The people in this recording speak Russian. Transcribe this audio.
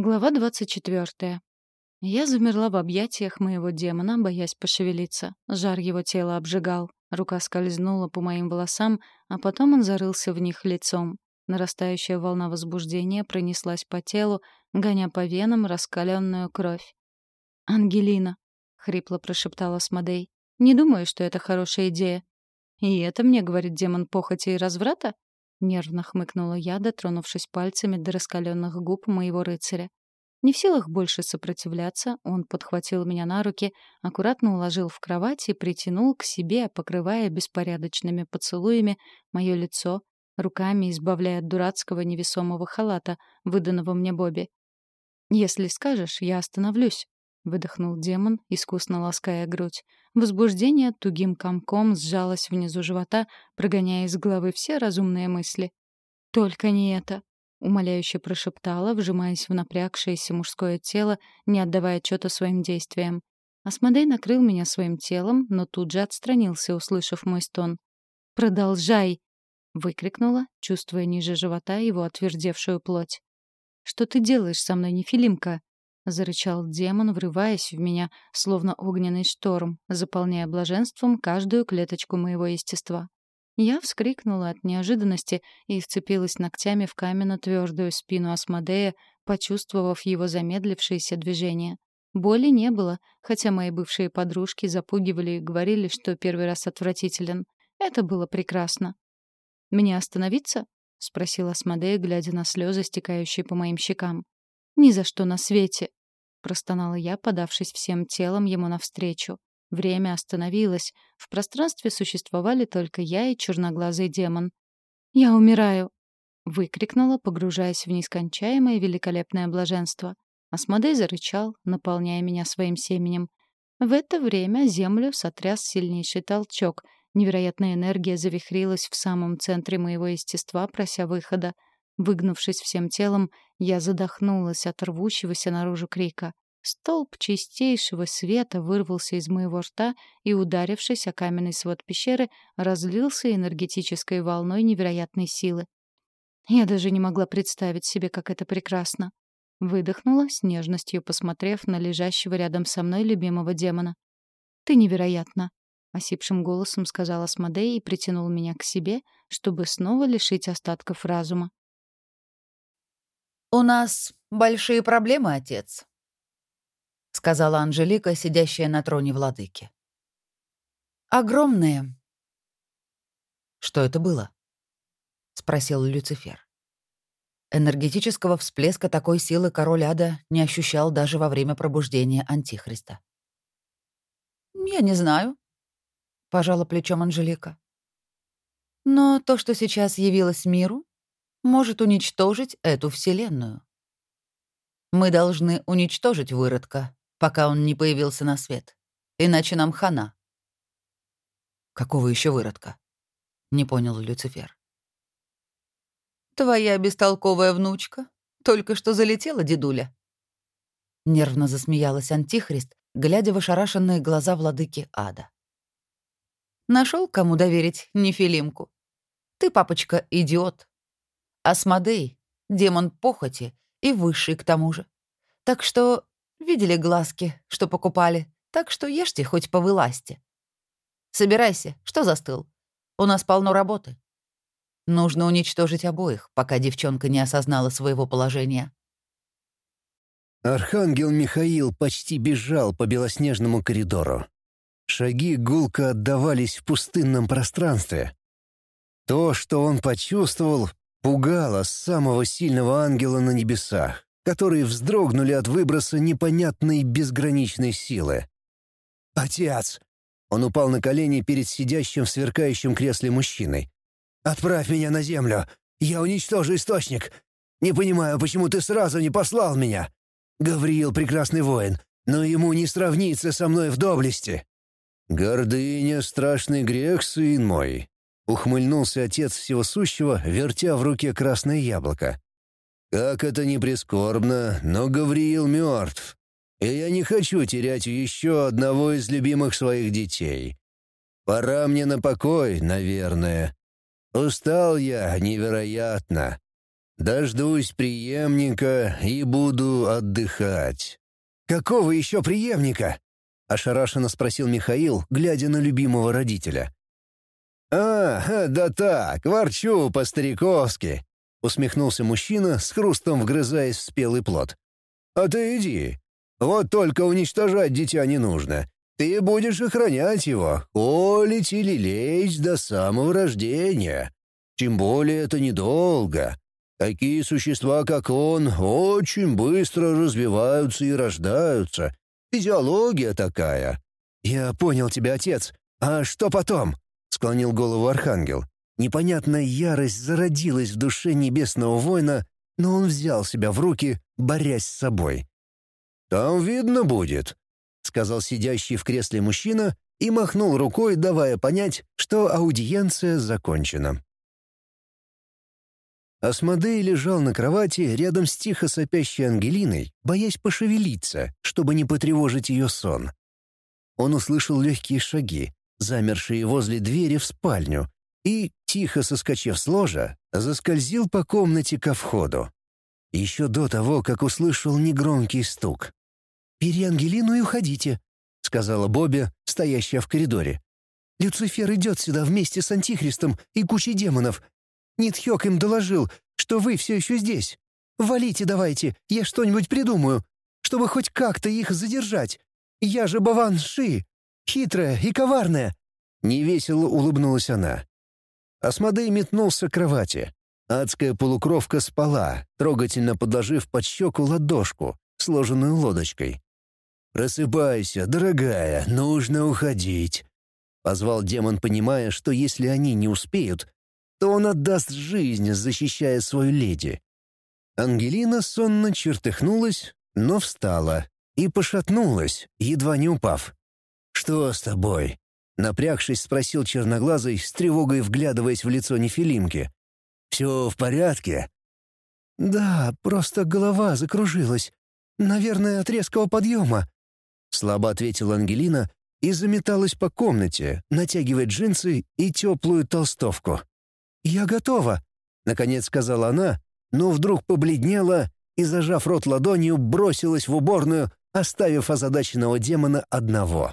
Глава 24. Я замерла в объятиях моего демона, боясь пошевелиться. Жар его тела обжигал. Рука скользнула по моим волосам, а потом он зарылся в них лицом. Нарастающая волна возбуждения пронеслась по телу, гоня по венам раскаленную кровь. «Ангелина», — хрипло прошептала Смодей, — «не думаю, что это хорошая идея». «И это мне, — говорит демон похоти и разврата?» Нервно хмыкнула я, дотронувшись пальцами до раскаленных губ моего рыцаря. Не в силах больше сопротивляться, он подхватил меня на руки, аккуратно уложил в кровать и притянул к себе, покрывая беспорядочными поцелуями мое лицо, руками избавляя от дурацкого невесомого халата, выданного мне Бобби. «Если скажешь, я остановлюсь», — выдохнул демон, искусно лаская грудь. Возбуждение тугим комком сжалось внизу живота, прогоняя из головы все разумные мысли. «Только не это!» — умоляюще прошептала, вжимаясь в напрягшееся мужское тело, не отдавая отчета своим действиям. Асмодей накрыл меня своим телом, но тут же отстранился, услышав мой стон. «Продолжай!» — выкрикнула, чувствуя ниже живота его отвердевшую плоть. «Что ты делаешь со мной, Нефилимка?» — зарычал демон, врываясь в меня, словно огненный шторм, заполняя блаженством каждую клеточку моего естества. Я вскрикнула от неожиданности и вцепилась ногтями в каменно-твердую спину Асмодея, почувствовав его замедлившееся движение. Боли не было, хотя мои бывшие подружки запугивали и говорили, что первый раз отвратителен. Это было прекрасно. «Мне остановиться?» — спросила Асмодея, глядя на слезы, стекающие по моим щекам. «Ни за что на свете!» — простонала я, подавшись всем телом ему навстречу. Время остановилось. В пространстве существовали только я и черноглазый демон. «Я умираю!» — выкрикнула, погружаясь в нескончаемое великолепное блаженство. Асмодей зарычал, наполняя меня своим семенем. В это время землю сотряс сильнейший толчок. Невероятная энергия завихрилась в самом центре моего естества, прося выхода. Выгнувшись всем телом, я задохнулась от рвущегося наружу крика. Столб чистейшего света вырвался из моего рта и, ударившись о каменный свод пещеры, разлился энергетической волной невероятной силы. Я даже не могла представить себе, как это прекрасно. Выдохнула, с нежностью посмотрев на лежащего рядом со мной любимого демона. «Ты невероятна», — осипшим голосом сказала Смодей и притянул меня к себе, чтобы снова лишить остатков разума. «У нас большие проблемы, отец», — сказала Анжелика, сидящая на троне владыки. «Огромные». «Что это было?» — спросил Люцифер. Энергетического всплеска такой силы король ада не ощущал даже во время пробуждения Антихриста. «Я не знаю», — пожала плечом Анжелика. «Но то, что сейчас явилось миру, может уничтожить эту Вселенную. Мы должны уничтожить выродка, пока он не появился на свет. Иначе нам хана. «Какого еще выродка?» — не понял Люцифер. «Твоя бестолковая внучка только что залетела, дедуля». Нервно засмеялась Антихрист, глядя в ошарашенные глаза владыки ада. Нашел, кому доверить Нефилимку? Ты, папочка, идиот. Асмодей — демон похоти и высший к тому же. Так что видели глазки, что покупали, так что ешьте хоть по выласти. Собирайся, что застыл? У нас полно работы. Нужно уничтожить обоих, пока девчонка не осознала своего положения. Архангел Михаил почти бежал по белоснежному коридору. Шаги гулко отдавались в пустынном пространстве. То, что он почувствовал, пугало самого сильного ангела на небесах, которые вздрогнули от выброса непонятной безграничной силы. «Отец!» Он упал на колени перед сидящим в сверкающем кресле мужчиной. «Отправь меня на землю! Я уничтожу источник! Не понимаю, почему ты сразу не послал меня! Гавриил — прекрасный воин, но ему не сравнится со мной в доблести!» «Гордыня — страшный грех, сын мой», Ухмыльнулся отец всего сущего, вертя в руке красное яблоко. «Как это не прискорбно, но Гавриил мертв, и я не хочу терять еще одного из любимых своих детей. Пора мне на покой, наверное. Устал я невероятно. Дождусь преемника и буду отдыхать». «Какого еще преемника?» — ошарашенно спросил Михаил, глядя на любимого родителя. «А, да так, ворчу по-стариковски», — усмехнулся мужчина, с хрустом вгрызаясь в спелый плод. «А ты иди. Вот только уничтожать дитя не нужно. Ты будешь охранять его, олить и лелеять до самого рождения. Тем более это недолго. Такие существа, как он, очень быстро развиваются и рождаются. Физиология такая». «Я понял тебя, отец. А что потом?» — склонил голову архангел. Непонятная ярость зародилась в душе небесного воина, но он взял себя в руки, борясь с собой. «Там видно будет», — сказал сидящий в кресле мужчина и махнул рукой, давая понять, что аудиенция закончена. Асмодей лежал на кровати рядом с тихо сопящей Ангелиной, боясь пошевелиться, чтобы не потревожить ее сон. Он услышал легкие шаги, замершие возле двери в спальню, и, тихо соскочив с ложа, заскользил по комнате ко входу. Еще до того, как услышал негромкий стук. «Бери Ангелину и уходите», — сказала Бобби, стоящая в коридоре. «Люцифер идет сюда вместе с Антихристом и кучей демонов. Нитхёк им доложил, что вы все еще здесь. Валите давайте, я что-нибудь придумаю, чтобы хоть как-то их задержать. Я же Баван Ши, хитрая и коварная!» Невесело улыбнулась она. Асмодей метнулся к кровати. Адская полукровка спала, трогательно подложив под щеку ладошку, сложенную лодочкой. «Просыпайся, дорогая, нужно уходить», — позвал демон, понимая, что если они не успеют, то он отдаст жизнь, защищая свою леди. Ангелина сонно чертыхнулась, но встала и пошатнулась, едва не упав. «Что с тобой?» — напрягшись, спросил черноглазый, с тревогой вглядываясь в лицо Нефилимки. «Все в порядке?» «Да, просто голова закружилась. Наверное, от резкого подъема», — слабо ответила Ангелина и заметалась по комнате, натягивая джинсы и теплую толстовку. «Я готова», — наконец сказала она, но вдруг побледнела и, зажав рот ладонью, бросилась в уборную, оставив озадаченного демона одного.